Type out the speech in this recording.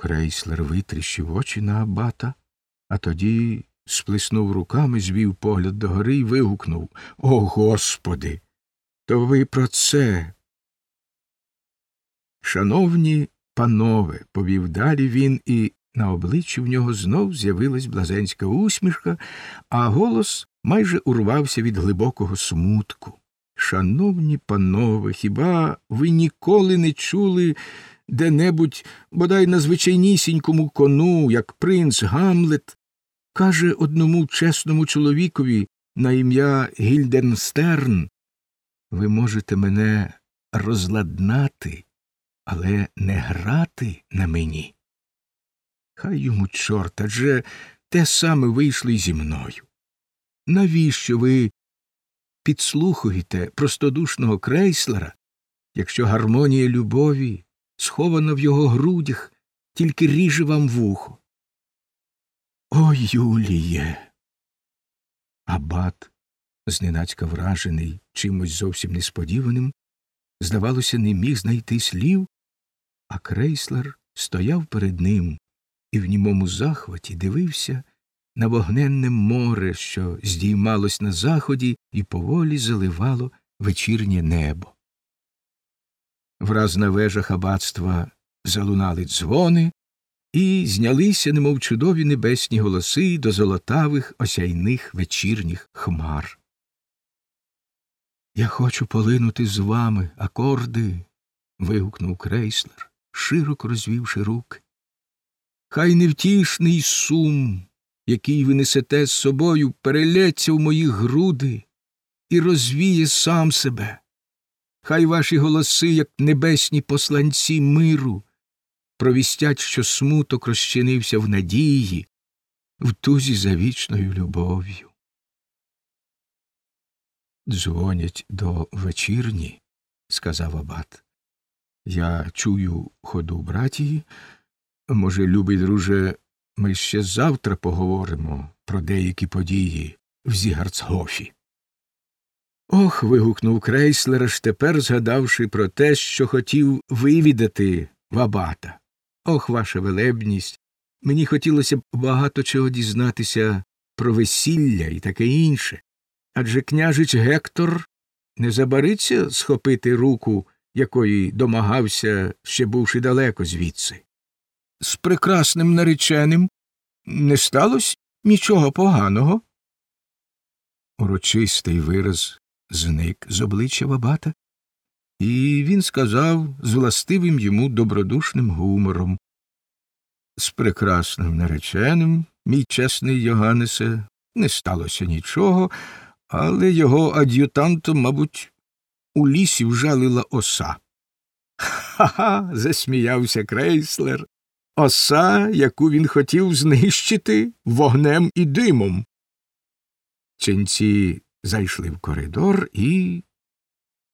Крейслер витріщив очі на абата, а тоді сплеснув руками, звів погляд догори і вигукнув О, Господи! То ви про це. Шановні панове, повів далі він, і на обличчі в нього знов з'явилась блазенська усмішка, а голос майже урвався від глибокого смутку. Шановні панове, хіба ви ніколи не чули де-небудь, бодай на звичайнісінькому кону, як принц Гамлет, каже одному чесному чоловікові на ім'я Гільденстерн Ви можете мене розладнати, але не грати на мені. Хай йому чорт, адже те саме вийшло й зі мною. Навіщо ви підслухуєте простодушного крейслера, якщо гармонія любові, схована в його грудях, тільки ріже вам вухо? О, Юліє. Абат, зненацька вражений чимось зовсім несподіваним, здавалося, не міг знайти слів, а крейслер стояв перед ним і в німому захваті дивився на вогненне море, що здіймалось на заході і поволі заливало вечірнє небо. Враз на вежах аббатства залунали дзвони, і знялися, немов чудові небесні голоси до золотавих осяйних вечірніх хмар. Я хочу полинути з вами, акорди. вигукнув крейслер, широко розвівши руки. Хай невтішний сум, який ви несете з собою, перелється в мої груди і розвіє сам себе. Хай ваші голоси, як небесні посланці миру, провістять, що смуток розчинився в надії, в тузі за вічною любов'ю. Дзвонять до вечірні, сказав абат. Я чую ходу братії. Може, любий друже, ми ще завтра поговоримо про деякі події в Зігарцгофі. Ох. вигукнув крейслер, аж тепер згадавши про те, що хотів вивідати в абата. Ох, ваша велебність. Мені хотілося б багато чого дізнатися про весілля і таке інше. Адже княжич Гектор не забариться схопити руку, якої домагався, ще бувши далеко звідси. З прекрасним нареченим не сталося нічого поганого. Урочистий вираз зник з обличчя Вабата, і він сказав з властивим йому добродушним гумором З прекрасним нареченим, мій чесний Йоганнесе, не сталося нічого, але його ад'ютантом, мабуть, у лісі вжалила оса. Ха ха. засміявся крейслер. Оса, яку він хотів знищити вогнем і димом. Ченці зайшли в коридор і